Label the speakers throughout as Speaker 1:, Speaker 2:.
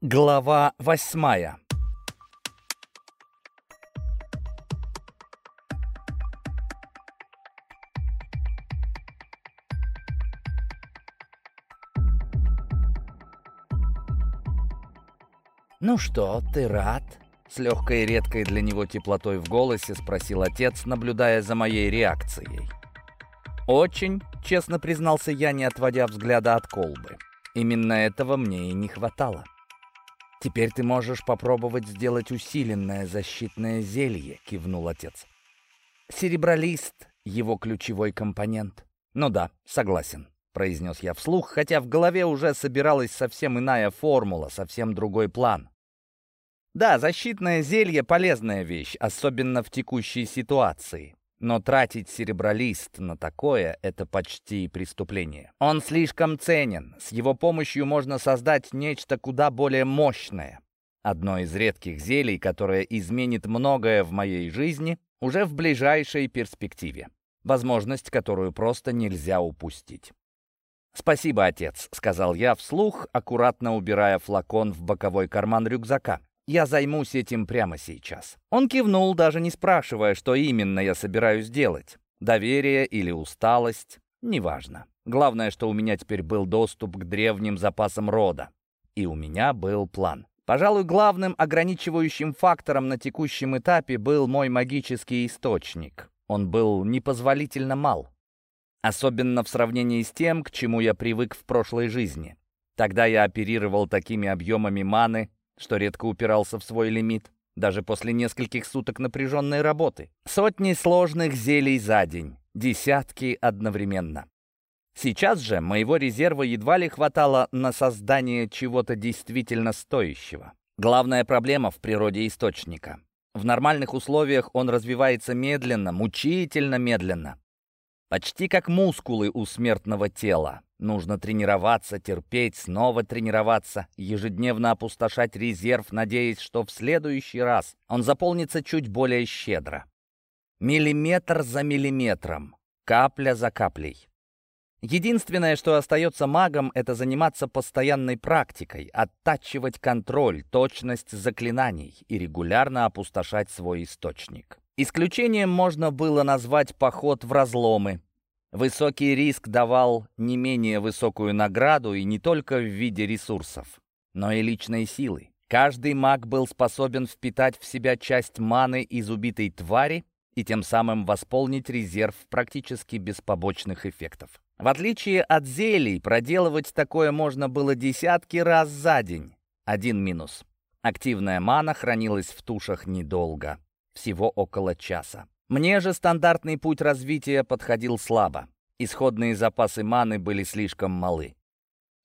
Speaker 1: Глава восьмая «Ну что, ты рад?» С легкой и редкой для него теплотой в голосе спросил отец, наблюдая за моей реакцией. «Очень», — честно признался я, не отводя взгляда от колбы. «Именно этого мне и не хватало». «Теперь ты можешь попробовать сделать усиленное защитное зелье», — кивнул отец. «Серебролист — его ключевой компонент». «Ну да, согласен», — произнес я вслух, хотя в голове уже собиралась совсем иная формула, совсем другой план. Да, защитное зелье — полезная вещь, особенно в текущей ситуации. Но тратить серебролист на такое — это почти преступление. Он слишком ценен. С его помощью можно создать нечто куда более мощное. Одно из редких зелий, которое изменит многое в моей жизни уже в ближайшей перспективе. Возможность, которую просто нельзя упустить. «Спасибо, отец», — сказал я вслух, аккуратно убирая флакон в боковой карман рюкзака. Я займусь этим прямо сейчас». Он кивнул, даже не спрашивая, что именно я собираюсь делать. Доверие или усталость, неважно. Главное, что у меня теперь был доступ к древним запасам рода. И у меня был план. Пожалуй, главным ограничивающим фактором на текущем этапе был мой магический источник. Он был непозволительно мал. Особенно в сравнении с тем, к чему я привык в прошлой жизни. Тогда я оперировал такими объемами маны, что редко упирался в свой лимит, даже после нескольких суток напряженной работы. Сотни сложных зелий за день, десятки одновременно. Сейчас же моего резерва едва ли хватало на создание чего-то действительно стоящего. Главная проблема в природе источника. В нормальных условиях он развивается медленно, мучительно медленно. Почти как мускулы у смертного тела. Нужно тренироваться, терпеть, снова тренироваться, ежедневно опустошать резерв, надеясь, что в следующий раз он заполнится чуть более щедро. Миллиметр за миллиметром, капля за каплей. Единственное, что остается магом, это заниматься постоянной практикой, оттачивать контроль, точность заклинаний и регулярно опустошать свой источник. Исключением можно было назвать поход в разломы, Высокий риск давал не менее высокую награду и не только в виде ресурсов, но и личной силы. Каждый маг был способен впитать в себя часть маны из убитой твари и тем самым восполнить резерв практически без побочных эффектов. В отличие от зелий, проделывать такое можно было десятки раз за день. Один минус. Активная мана хранилась в тушах недолго, всего около часа. Мне же стандартный путь развития подходил слабо. Исходные запасы маны были слишком малы.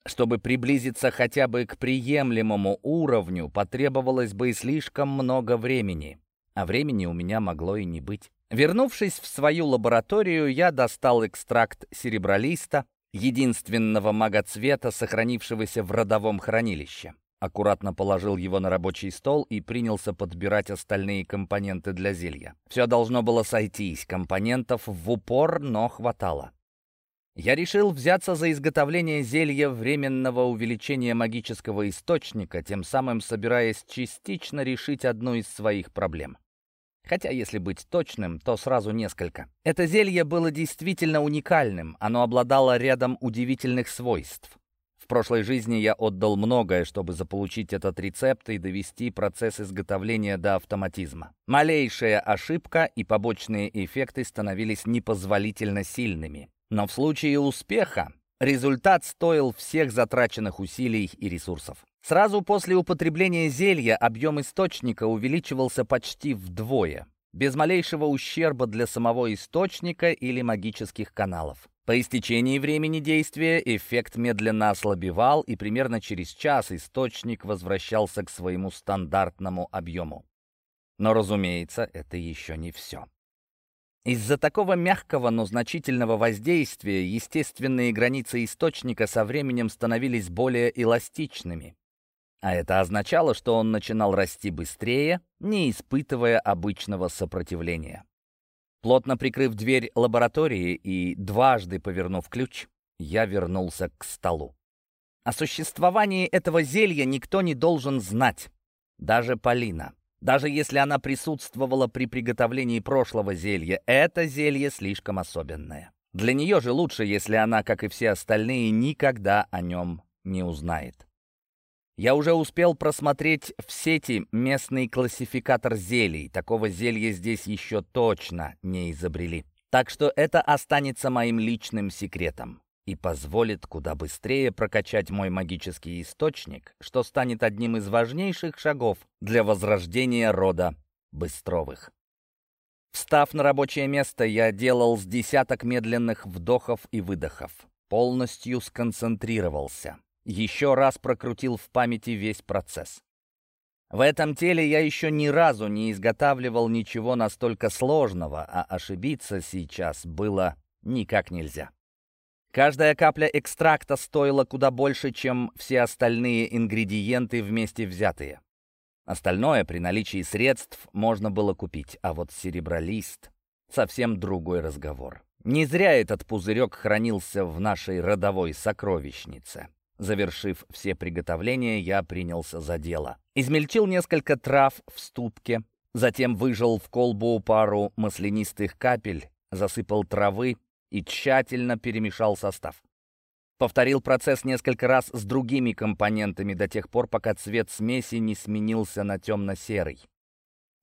Speaker 1: Чтобы приблизиться хотя бы к приемлемому уровню, потребовалось бы слишком много времени. А времени у меня могло и не быть. Вернувшись в свою лабораторию, я достал экстракт серебролиста, единственного магоцвета, сохранившегося в родовом хранилище аккуратно положил его на рабочий стол и принялся подбирать остальные компоненты для зелья. Все должно было сойтись, компонентов в упор, но хватало. Я решил взяться за изготовление зелья временного увеличения магического источника, тем самым собираясь частично решить одну из своих проблем. Хотя, если быть точным, то сразу несколько. Это зелье было действительно уникальным, оно обладало рядом удивительных свойств. В прошлой жизни я отдал многое, чтобы заполучить этот рецепт и довести процесс изготовления до автоматизма. Малейшая ошибка и побочные эффекты становились непозволительно сильными. Но в случае успеха результат стоил всех затраченных усилий и ресурсов. Сразу после употребления зелья объем источника увеличивался почти вдвое, без малейшего ущерба для самого источника или магических каналов. По истечении времени действия эффект медленно ослабевал, и примерно через час источник возвращался к своему стандартному объему. Но, разумеется, это еще не все. Из-за такого мягкого, но значительного воздействия естественные границы источника со временем становились более эластичными. А это означало, что он начинал расти быстрее, не испытывая обычного сопротивления. Плотно прикрыв дверь лаборатории и дважды повернув ключ, я вернулся к столу. О существовании этого зелья никто не должен знать. Даже Полина. Даже если она присутствовала при приготовлении прошлого зелья, это зелье слишком особенное. Для нее же лучше, если она, как и все остальные, никогда о нем не узнает. Я уже успел просмотреть в сети местный классификатор зелий. Такого зелья здесь еще точно не изобрели. Так что это останется моим личным секретом и позволит куда быстрее прокачать мой магический источник, что станет одним из важнейших шагов для возрождения рода Быстровых. Встав на рабочее место, я делал с десяток медленных вдохов и выдохов. Полностью сконцентрировался. Еще раз прокрутил в памяти весь процесс. В этом теле я еще ни разу не изготавливал ничего настолько сложного, а ошибиться сейчас было никак нельзя. Каждая капля экстракта стоила куда больше, чем все остальные ингредиенты вместе взятые. Остальное при наличии средств можно было купить, а вот серебролист — совсем другой разговор. Не зря этот пузырек хранился в нашей родовой сокровищнице. Завершив все приготовления, я принялся за дело. Измельчил несколько трав в ступке, затем выжал в колбу пару маслянистых капель, засыпал травы и тщательно перемешал состав. Повторил процесс несколько раз с другими компонентами до тех пор, пока цвет смеси не сменился на темно-серый.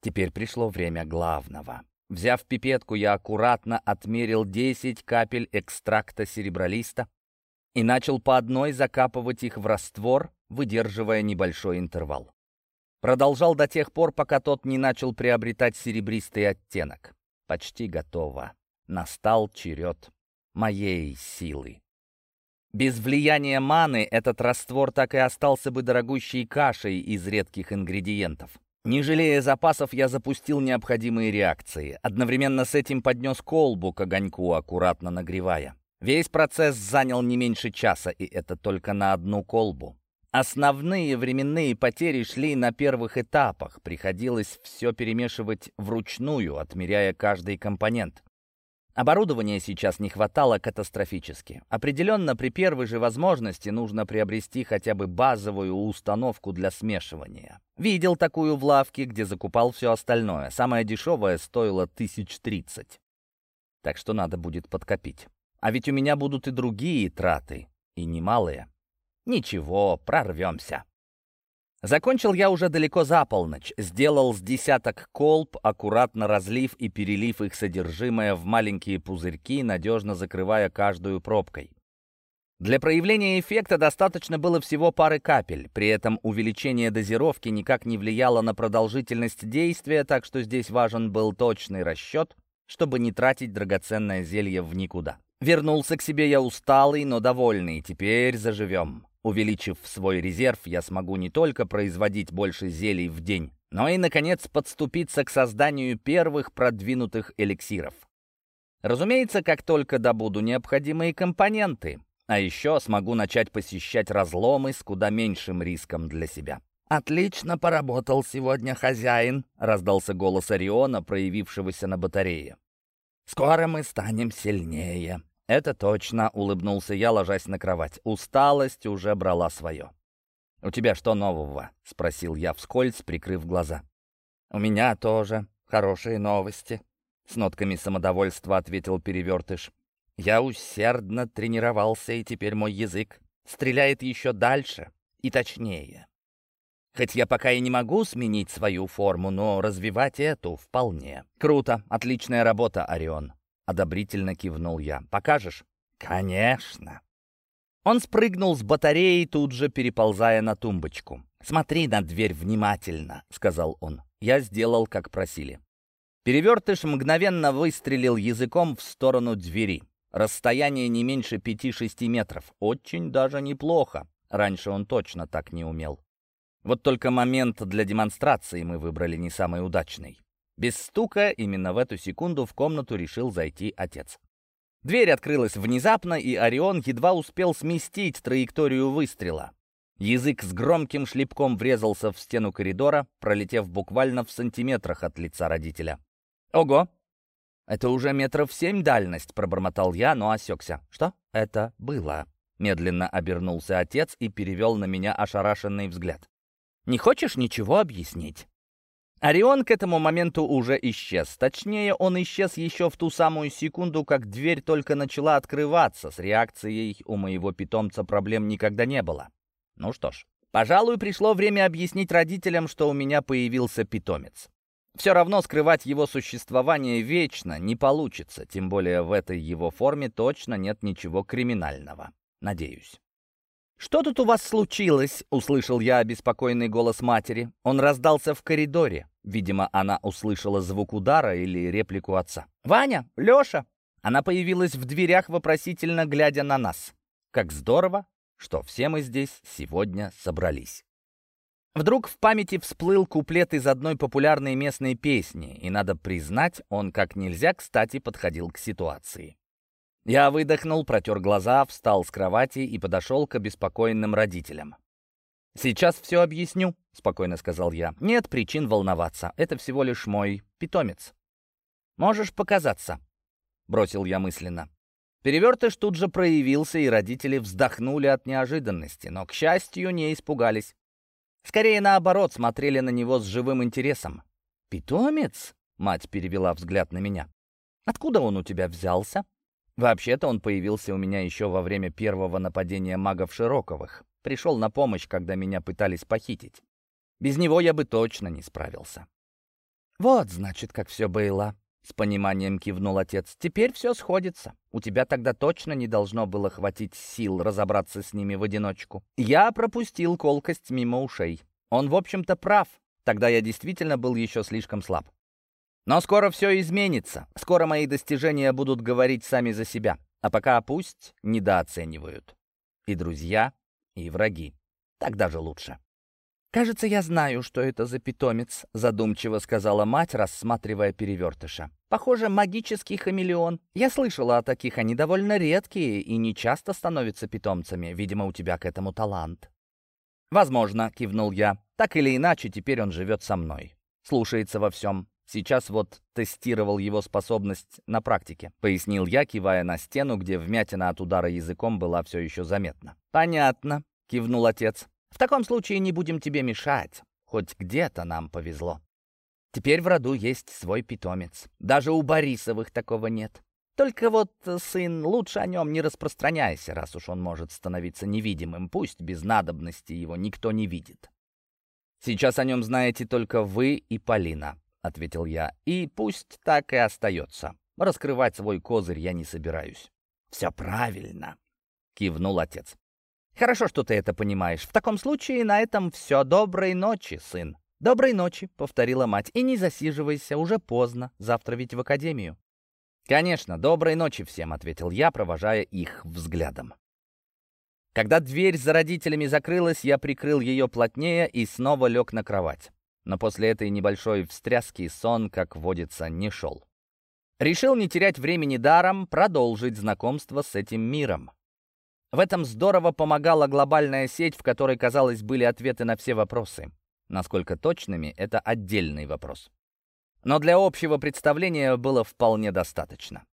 Speaker 1: Теперь пришло время главного. Взяв пипетку, я аккуратно отмерил 10 капель экстракта серебролиста и начал по одной закапывать их в раствор, выдерживая небольшой интервал. Продолжал до тех пор, пока тот не начал приобретать серебристый оттенок. Почти готово настал черед моей силы. Без влияния маны этот раствор так и остался бы дорогущей кашей из редких ингредиентов. Не жалея запасов, я запустил необходимые реакции. Одновременно с этим поднес колбу к огоньку, аккуратно нагревая. Весь процесс занял не меньше часа, и это только на одну колбу. Основные временные потери шли на первых этапах. Приходилось все перемешивать вручную, отмеряя каждый компонент. Оборудования сейчас не хватало катастрофически. Определенно, при первой же возможности нужно приобрести хотя бы базовую установку для смешивания. Видел такую в лавке, где закупал все остальное. Самое дешевое стоило тысяч тридцать. Так что надо будет подкопить. А ведь у меня будут и другие траты, и немалые. Ничего, прорвемся. Закончил я уже далеко за полночь, сделал с десяток колб, аккуратно разлив и перелив их содержимое в маленькие пузырьки, надежно закрывая каждую пробкой. Для проявления эффекта достаточно было всего пары капель, при этом увеличение дозировки никак не влияло на продолжительность действия, так что здесь важен был точный расчет, чтобы не тратить драгоценное зелье в никуда. Вернулся к себе я усталый, но довольный, теперь заживем. Увеличив свой резерв, я смогу не только производить больше зелий в день, но и, наконец, подступиться к созданию первых продвинутых эликсиров. Разумеется, как только добуду необходимые компоненты, а еще смогу начать посещать разломы с куда меньшим риском для себя. «Отлично поработал сегодня хозяин», — раздался голос Ориона, проявившегося на батарее. «Скоро мы станем сильнее». «Это точно», — улыбнулся я, ложась на кровать. Усталость уже брала свое. «У тебя что нового?» — спросил я вскользь, прикрыв глаза. «У меня тоже хорошие новости», — с нотками самодовольства ответил перевертыш. «Я усердно тренировался, и теперь мой язык стреляет еще дальше и точнее. Хоть я пока и не могу сменить свою форму, но развивать эту вполне. Круто, отличная работа, Орион. Одобрительно кивнул я. «Покажешь?» «Конечно!» Он спрыгнул с батареи, тут же переползая на тумбочку. «Смотри на дверь внимательно», — сказал он. Я сделал, как просили. Перевертыш мгновенно выстрелил языком в сторону двери. Расстояние не меньше пяти-шести метров. Очень даже неплохо. Раньше он точно так не умел. Вот только момент для демонстрации мы выбрали не самый удачный. Без стука именно в эту секунду в комнату решил зайти отец. Дверь открылась внезапно, и Орион едва успел сместить траекторию выстрела. Язык с громким шлепком врезался в стену коридора, пролетев буквально в сантиметрах от лица родителя. «Ого! Это уже метров семь дальность», — пробормотал я, но осекся. «Что это было?» Медленно обернулся отец и перевел на меня ошарашенный взгляд. «Не хочешь ничего объяснить?» Орион к этому моменту уже исчез. Точнее, он исчез еще в ту самую секунду, как дверь только начала открываться. С реакцией у моего питомца проблем никогда не было. Ну что ж, пожалуй, пришло время объяснить родителям, что у меня появился питомец. Все равно скрывать его существование вечно не получится, тем более в этой его форме точно нет ничего криминального. Надеюсь. «Что тут у вас случилось?» — услышал я обеспокоенный голос матери. Он раздался в коридоре. Видимо, она услышала звук удара или реплику отца. «Ваня! Леша!» Она появилась в дверях, вопросительно глядя на нас. «Как здорово, что все мы здесь сегодня собрались». Вдруг в памяти всплыл куплет из одной популярной местной песни, и, надо признать, он как нельзя кстати подходил к ситуации. Я выдохнул, протер глаза, встал с кровати и подошел к обеспокоенным родителям. «Сейчас все объясню», — спокойно сказал я. «Нет причин волноваться. Это всего лишь мой питомец». «Можешь показаться», — бросил я мысленно. Перевертыш тут же проявился, и родители вздохнули от неожиданности, но, к счастью, не испугались. Скорее, наоборот, смотрели на него с живым интересом. «Питомец?» — мать перевела взгляд на меня. «Откуда он у тебя взялся?» Вообще-то он появился у меня еще во время первого нападения магов Широковых. Пришел на помощь, когда меня пытались похитить. Без него я бы точно не справился. «Вот, значит, как все было», — с пониманием кивнул отец. «Теперь все сходится. У тебя тогда точно не должно было хватить сил разобраться с ними в одиночку. Я пропустил колкость мимо ушей. Он, в общем-то, прав. Тогда я действительно был еще слишком слаб. Но скоро все изменится. Скоро мои достижения будут говорить сами за себя. А пока пусть недооценивают. И друзья, и враги. Так даже лучше. «Кажется, я знаю, что это за питомец», — задумчиво сказала мать, рассматривая перевертыша. «Похоже, магический хамелеон. Я слышала о таких, они довольно редкие и не часто становятся питомцами. Видимо, у тебя к этому талант». «Возможно», — кивнул я. «Так или иначе, теперь он живет со мной. Слушается во всем. Сейчас вот тестировал его способность на практике», — пояснил я, кивая на стену, где вмятина от удара языком была все еще заметна. «Понятно», — кивнул отец. «В таком случае не будем тебе мешать. Хоть где-то нам повезло. Теперь в роду есть свой питомец. Даже у Борисовых такого нет. Только вот, сын, лучше о нем не распространяйся, раз уж он может становиться невидимым. Пусть без надобности его никто не видит. Сейчас о нем знаете только вы и Полина. — ответил я. «И пусть так и остается. Раскрывать свой козырь я не собираюсь». «Все правильно», — кивнул отец. «Хорошо, что ты это понимаешь. В таком случае на этом все. Доброй ночи, сын». «Доброй ночи», — повторила мать. «И не засиживайся, уже поздно. Завтра ведь в академию». «Конечно, доброй ночи всем», — ответил я, провожая их взглядом. Когда дверь за родителями закрылась, я прикрыл ее плотнее и снова лег на кровать но после этой небольшой встряски сон, как водится, не шел. Решил не терять времени даром, продолжить знакомство с этим миром. В этом здорово помогала глобальная сеть, в которой, казалось, были ответы на все вопросы. Насколько точными — это отдельный вопрос. Но для общего представления было вполне достаточно.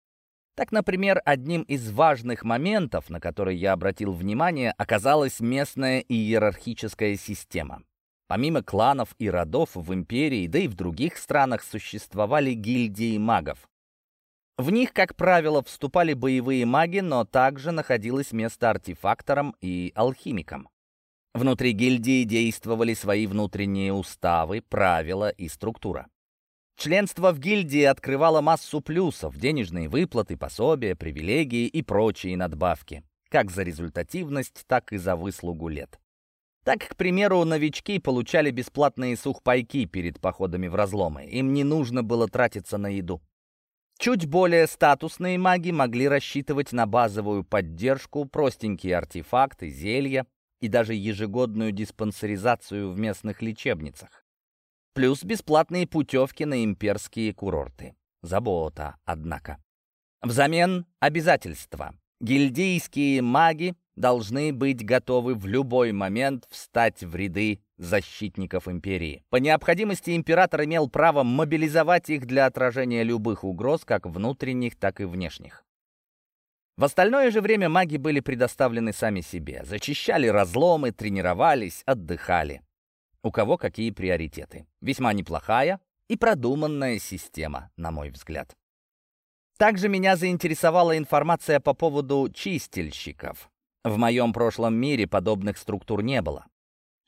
Speaker 1: Так, например, одним из важных моментов, на который я обратил внимание, оказалась местная иерархическая система. Помимо кланов и родов в империи, да и в других странах существовали гильдии магов. В них, как правило, вступали боевые маги, но также находилось место артефакторам и алхимикам. Внутри гильдии действовали свои внутренние уставы, правила и структура. Членство в гильдии открывало массу плюсов, денежные выплаты, пособия, привилегии и прочие надбавки, как за результативность, так и за выслугу лет. Так, к примеру, новички получали бесплатные сухпайки перед походами в разломы. Им не нужно было тратиться на еду. Чуть более статусные маги могли рассчитывать на базовую поддержку, простенькие артефакты, зелья и даже ежегодную диспансеризацию в местных лечебницах. Плюс бесплатные путевки на имперские курорты. Забота, однако. Взамен обязательства. Гильдейские маги должны быть готовы в любой момент встать в ряды защитников империи. По необходимости император имел право мобилизовать их для отражения любых угроз, как внутренних, так и внешних. В остальное же время маги были предоставлены сами себе. Зачищали разломы, тренировались, отдыхали. У кого какие приоритеты. Весьма неплохая и продуманная система, на мой взгляд. Также меня заинтересовала информация по поводу чистильщиков. В моем прошлом мире подобных структур не было.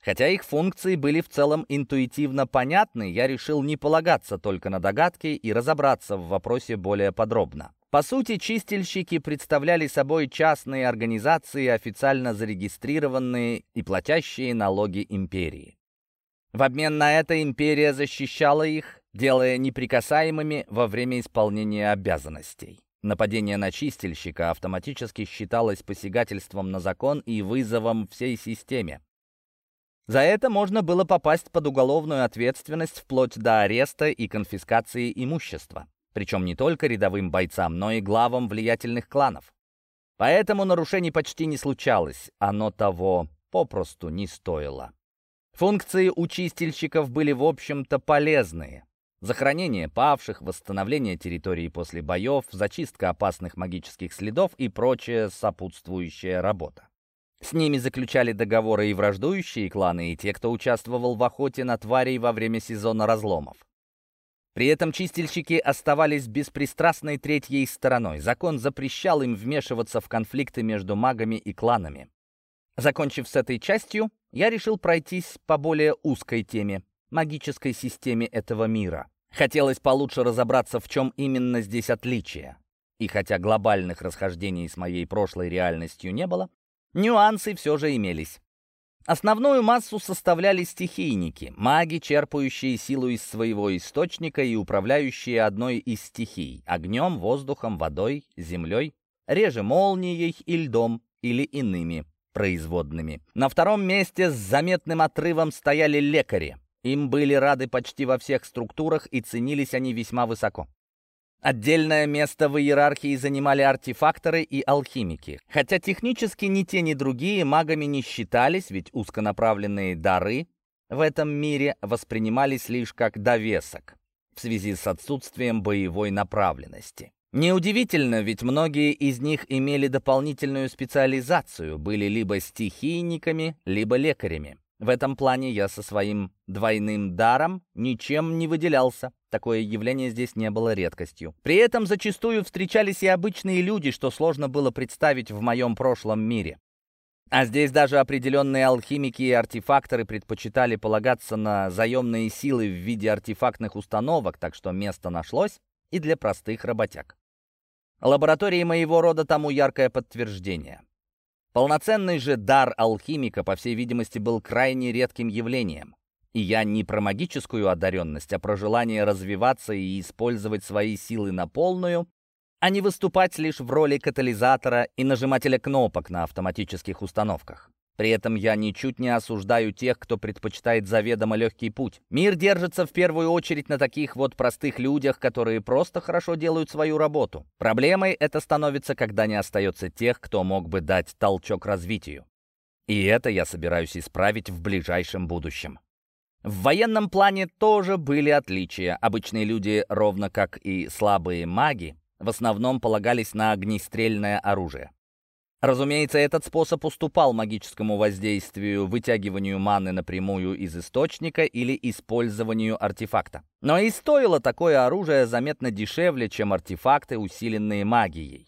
Speaker 1: Хотя их функции были в целом интуитивно понятны, я решил не полагаться только на догадки и разобраться в вопросе более подробно. По сути, чистильщики представляли собой частные организации, официально зарегистрированные и платящие налоги империи. В обмен на это империя защищала их, делая неприкасаемыми во время исполнения обязанностей. Нападение на чистильщика автоматически считалось посягательством на закон и вызовом всей системе. За это можно было попасть под уголовную ответственность вплоть до ареста и конфискации имущества. Причем не только рядовым бойцам, но и главам влиятельных кланов. Поэтому нарушений почти не случалось, оно того попросту не стоило. Функции у чистильщиков были, в общем-то, полезные. Захоронение павших, восстановление территории после боев, зачистка опасных магических следов и прочая сопутствующая работа. С ними заключали договоры и враждующие кланы, и те, кто участвовал в охоте на тварей во время сезона разломов. При этом чистильщики оставались беспристрастной третьей стороной. Закон запрещал им вмешиваться в конфликты между магами и кланами. Закончив с этой частью, я решил пройтись по более узкой теме — магической системе этого мира. Хотелось получше разобраться, в чем именно здесь отличие. И хотя глобальных расхождений с моей прошлой реальностью не было, нюансы все же имелись. Основную массу составляли стихийники, маги, черпающие силу из своего источника и управляющие одной из стихий — огнем, воздухом, водой, землей, реже молнией и льдом или иными производными. На втором месте с заметным отрывом стояли лекари. Им были рады почти во всех структурах и ценились они весьма высоко. Отдельное место в иерархии занимали артефакторы и алхимики. Хотя технически ни те, ни другие магами не считались, ведь узконаправленные дары в этом мире воспринимались лишь как довесок в связи с отсутствием боевой направленности. Неудивительно, ведь многие из них имели дополнительную специализацию, были либо стихийниками, либо лекарями. В этом плане я со своим двойным даром ничем не выделялся. Такое явление здесь не было редкостью. При этом зачастую встречались и обычные люди, что сложно было представить в моем прошлом мире. А здесь даже определенные алхимики и артефакторы предпочитали полагаться на заемные силы в виде артефактных установок, так что место нашлось и для простых работяг. Лаборатории моего рода тому яркое подтверждение. Полноценный же дар алхимика, по всей видимости, был крайне редким явлением. И я не про магическую одаренность, а про желание развиваться и использовать свои силы на полную, а не выступать лишь в роли катализатора и нажимателя кнопок на автоматических установках. При этом я ничуть не осуждаю тех, кто предпочитает заведомо легкий путь. Мир держится в первую очередь на таких вот простых людях, которые просто хорошо делают свою работу. Проблемой это становится, когда не остается тех, кто мог бы дать толчок развитию. И это я собираюсь исправить в ближайшем будущем. В военном плане тоже были отличия. Обычные люди, ровно как и слабые маги, в основном полагались на огнестрельное оружие. Разумеется, этот способ уступал магическому воздействию, вытягиванию маны напрямую из источника или использованию артефакта. Но и стоило такое оружие заметно дешевле, чем артефакты, усиленные магией.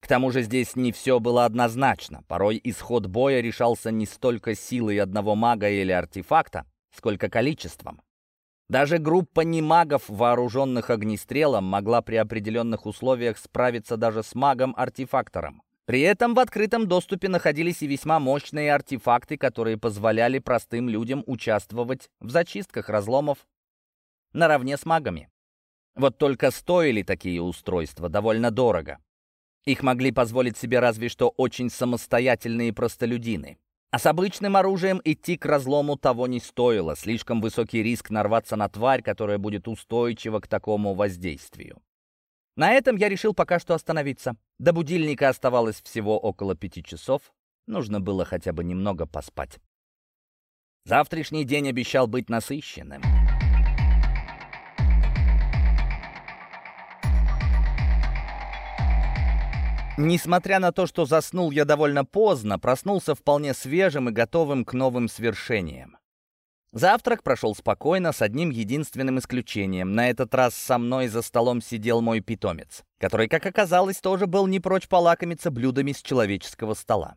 Speaker 1: К тому же здесь не все было однозначно. Порой исход боя решался не столько силой одного мага или артефакта, сколько количеством. Даже группа немагов, вооруженных огнестрелом, могла при определенных условиях справиться даже с магом-артефактором. При этом в открытом доступе находились и весьма мощные артефакты, которые позволяли простым людям участвовать в зачистках разломов наравне с магами. Вот только стоили такие устройства довольно дорого. Их могли позволить себе разве что очень самостоятельные простолюдины. А с обычным оружием идти к разлому того не стоило. Слишком высокий риск нарваться на тварь, которая будет устойчива к такому воздействию. На этом я решил пока что остановиться. До будильника оставалось всего около пяти часов. Нужно было хотя бы немного поспать. Завтрашний день обещал быть насыщенным. Несмотря на то, что заснул я довольно поздно, проснулся вполне свежим и готовым к новым свершениям. Завтрак прошел спокойно, с одним единственным исключением. На этот раз со мной за столом сидел мой питомец, который, как оказалось, тоже был не прочь полакомиться блюдами с человеческого стола.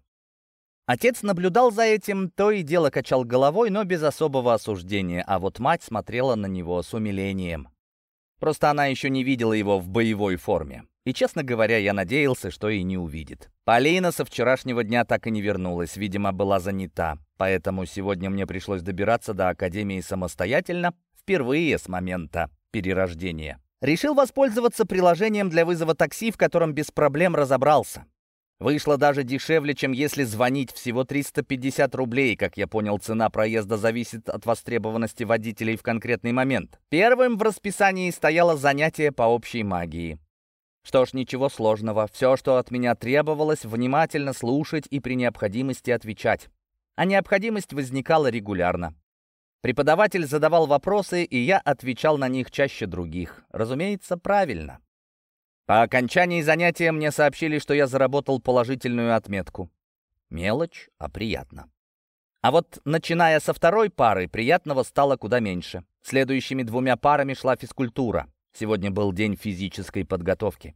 Speaker 1: Отец наблюдал за этим, то и дело качал головой, но без особого осуждения, а вот мать смотрела на него с умилением. Просто она еще не видела его в боевой форме. И, честно говоря, я надеялся, что и не увидит. Полина со вчерашнего дня так и не вернулась, видимо, была занята. Поэтому сегодня мне пришлось добираться до Академии самостоятельно, впервые с момента перерождения. Решил воспользоваться приложением для вызова такси, в котором без проблем разобрался. Вышло даже дешевле, чем если звонить всего 350 рублей. Как я понял, цена проезда зависит от востребованности водителей в конкретный момент. Первым в расписании стояло занятие по общей магии. Что ж, ничего сложного. Все, что от меня требовалось, внимательно слушать и при необходимости отвечать. А необходимость возникала регулярно. Преподаватель задавал вопросы, и я отвечал на них чаще других. Разумеется, правильно. По окончании занятия мне сообщили, что я заработал положительную отметку. Мелочь, а приятно. А вот начиная со второй пары, приятного стало куда меньше. Следующими двумя парами шла физкультура. Сегодня был день физической подготовки.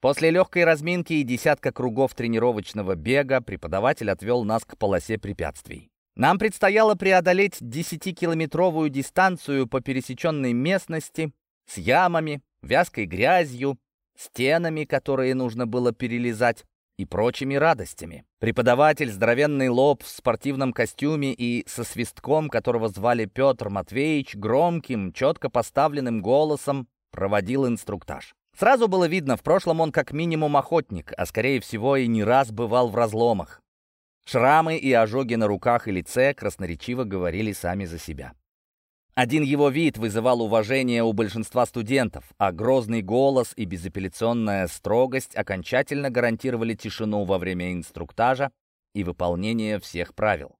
Speaker 1: После легкой разминки и десятка кругов тренировочного бега преподаватель отвел нас к полосе препятствий. Нам предстояло преодолеть 10-километровую дистанцию по пересеченной местности с ямами, вязкой грязью, стенами, которые нужно было перелезать, и прочими радостями. Преподаватель, здоровенный лоб в спортивном костюме и со свистком, которого звали Петр Матвеевич, громким, четко поставленным голосом проводил инструктаж. Сразу было видно, в прошлом он как минимум охотник, а скорее всего и не раз бывал в разломах. Шрамы и ожоги на руках и лице красноречиво говорили сами за себя. Один его вид вызывал уважение у большинства студентов, а грозный голос и безапелляционная строгость окончательно гарантировали тишину во время инструктажа и выполнения всех правил.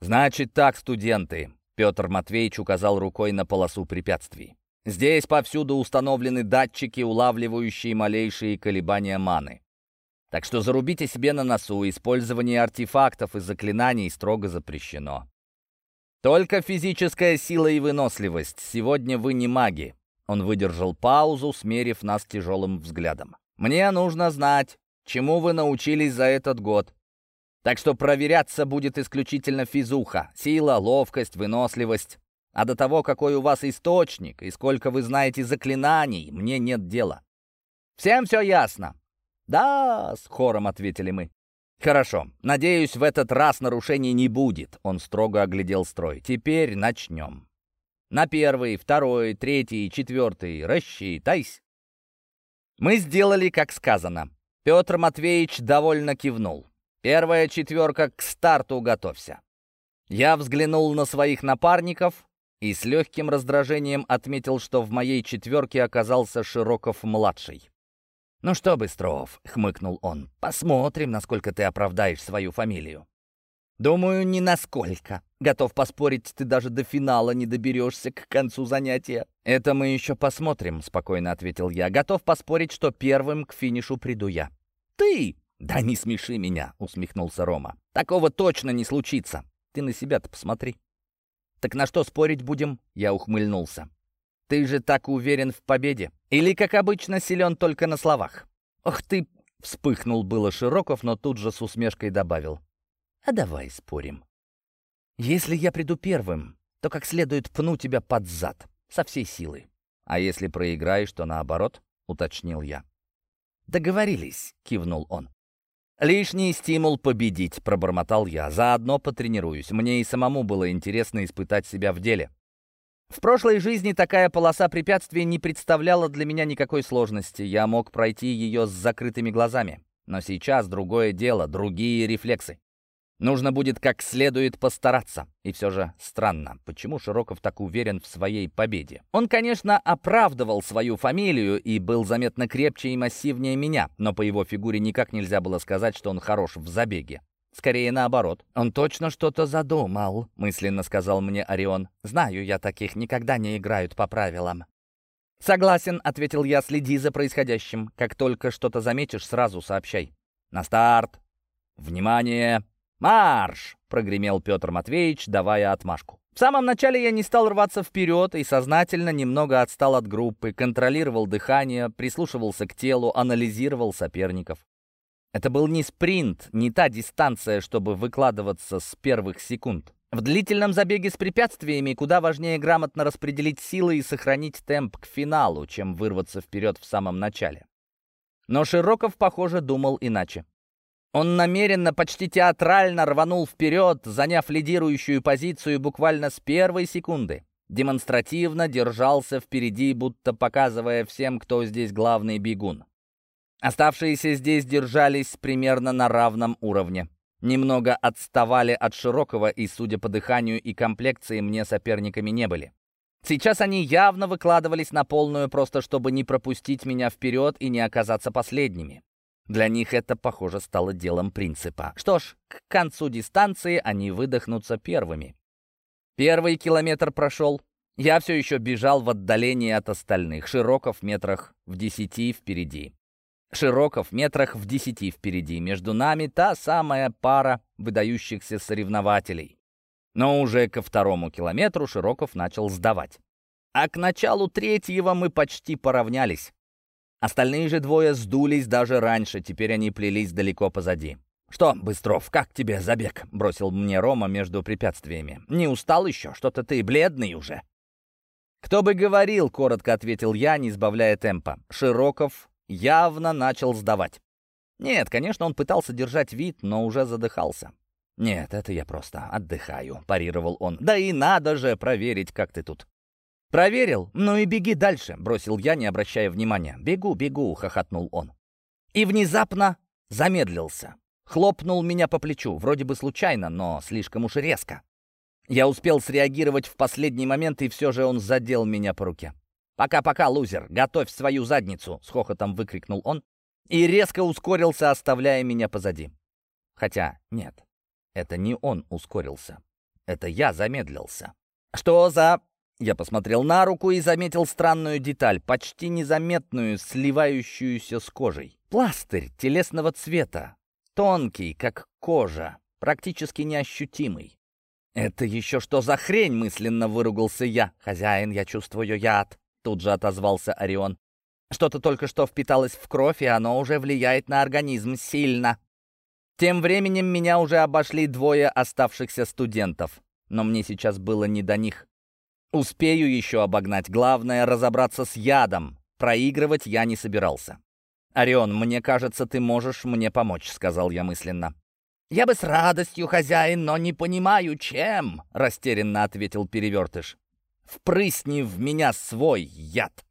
Speaker 1: «Значит так, студенты», — Петр Матвеевич указал рукой на полосу препятствий. «Здесь повсюду установлены датчики, улавливающие малейшие колебания маны. Так что зарубите себе на носу, использование артефактов и заклинаний строго запрещено. Только физическая сила и выносливость. Сегодня вы не маги. Он выдержал паузу, смерив нас тяжелым взглядом. Мне нужно знать, чему вы научились за этот год. Так что проверяться будет исключительно физуха. Сила, ловкость, выносливость. А до того, какой у вас источник и сколько вы знаете заклинаний, мне нет дела. Всем все ясно? «Да», — с хором ответили мы. «Хорошо. Надеюсь, в этот раз нарушений не будет», — он строго оглядел строй. «Теперь начнем. На первый, второй, третий, четвертый. Рассчитайся». Мы сделали, как сказано. Петр Матвеевич довольно кивнул. Первая четверка к старту готовься. Я взглянул на своих напарников и с легким раздражением отметил, что в моей четверке оказался Широков-младший. «Ну что, Быстров», — хмыкнул он, — «посмотрим, насколько ты оправдаешь свою фамилию». «Думаю, не насколько. Готов поспорить, ты даже до финала не доберешься к концу занятия». «Это мы еще посмотрим», — спокойно ответил я. «Готов поспорить, что первым к финишу приду я». «Ты?» «Да не смеши меня», — усмехнулся Рома. «Такого точно не случится. Ты на себя-то посмотри». «Так на что спорить будем?» — я ухмыльнулся. Ты же так уверен в победе? Или, как обычно, силен только на словах? Ох ты!» — вспыхнул было Широков, но тут же с усмешкой добавил. «А давай спорим. Если я приду первым, то как следует пну тебя под зад, со всей силы. А если проиграешь, то наоборот», — уточнил я. «Договорились», — кивнул он. «Лишний стимул победить», — пробормотал я. «Заодно потренируюсь. Мне и самому было интересно испытать себя в деле». В прошлой жизни такая полоса препятствий не представляла для меня никакой сложности. Я мог пройти ее с закрытыми глазами. Но сейчас другое дело, другие рефлексы. Нужно будет как следует постараться. И все же странно, почему Широков так уверен в своей победе? Он, конечно, оправдывал свою фамилию и был заметно крепче и массивнее меня, но по его фигуре никак нельзя было сказать, что он хорош в забеге. Скорее наоборот. «Он точно что-то задумал», — мысленно сказал мне Орион. «Знаю я таких, никогда не играют по правилам». «Согласен», — ответил я, — «следи за происходящим. Как только что-то заметишь, сразу сообщай». «На старт! Внимание! Марш!» — прогремел Петр Матвеевич, давая отмашку. В самом начале я не стал рваться вперед и сознательно немного отстал от группы, контролировал дыхание, прислушивался к телу, анализировал соперников. Это был не спринт, не та дистанция, чтобы выкладываться с первых секунд. В длительном забеге с препятствиями куда важнее грамотно распределить силы и сохранить темп к финалу, чем вырваться вперед в самом начале. Но Широков, похоже, думал иначе. Он намеренно, почти театрально рванул вперед, заняв лидирующую позицию буквально с первой секунды. Демонстративно держался впереди, будто показывая всем, кто здесь главный бегун. Оставшиеся здесь держались примерно на равном уровне немного отставали от Широкого и, судя по дыханию и комплекции, мне соперниками не были. Сейчас они явно выкладывались на полную, просто чтобы не пропустить меня вперед и не оказаться последними. Для них это, похоже, стало делом принципа. Что ж, к концу дистанции они выдохнутся первыми. Первый километр прошел. Я все еще бежал в отдалении от остальных, Широков метрах в десяти впереди. Широков метрах в десяти впереди. Между нами та самая пара выдающихся соревнователей. Но уже ко второму километру Широков начал сдавать. А к началу третьего мы почти поравнялись. Остальные же двое сдулись даже раньше, теперь они плелись далеко позади. «Что, Быстров, как тебе забег?» — бросил мне Рома между препятствиями. «Не устал еще? Что-то ты бледный уже». «Кто бы говорил», — коротко ответил я, не сбавляя темпа. Широков явно начал сдавать. Нет, конечно, он пытался держать вид, но уже задыхался. «Нет, это я просто отдыхаю», — парировал он. «Да и надо же проверить, как ты тут». «Проверил? Ну и беги дальше», — бросил я, не обращая внимания. «Бегу, бегу», — хохотнул он. И внезапно замедлился. Хлопнул меня по плечу, вроде бы случайно, но слишком уж резко. Я успел среагировать в последний момент, и все же он задел меня по руке. «Пока-пока, лузер! Готовь свою задницу!» — с хохотом выкрикнул он и резко ускорился, оставляя меня позади. Хотя нет, это не он ускорился. Это я замедлился. «Что за...» Я посмотрел на руку и заметил странную деталь, почти незаметную, сливающуюся с кожей. Пластырь телесного цвета, тонкий, как кожа, практически неощутимый. «Это еще что за хрень?» — мысленно выругался я. «Хозяин, я чувствую яд». Тут же отозвался Орион. Что-то только что впиталось в кровь, и оно уже влияет на организм сильно. Тем временем меня уже обошли двое оставшихся студентов, но мне сейчас было не до них. Успею еще обогнать, главное разобраться с ядом. Проигрывать я не собирался. «Орион, мне кажется, ты можешь мне помочь», — сказал я мысленно. «Я бы с радостью, хозяин, но не понимаю, чем», — растерянно ответил перевертыш. Впрысни в меня свой яд!»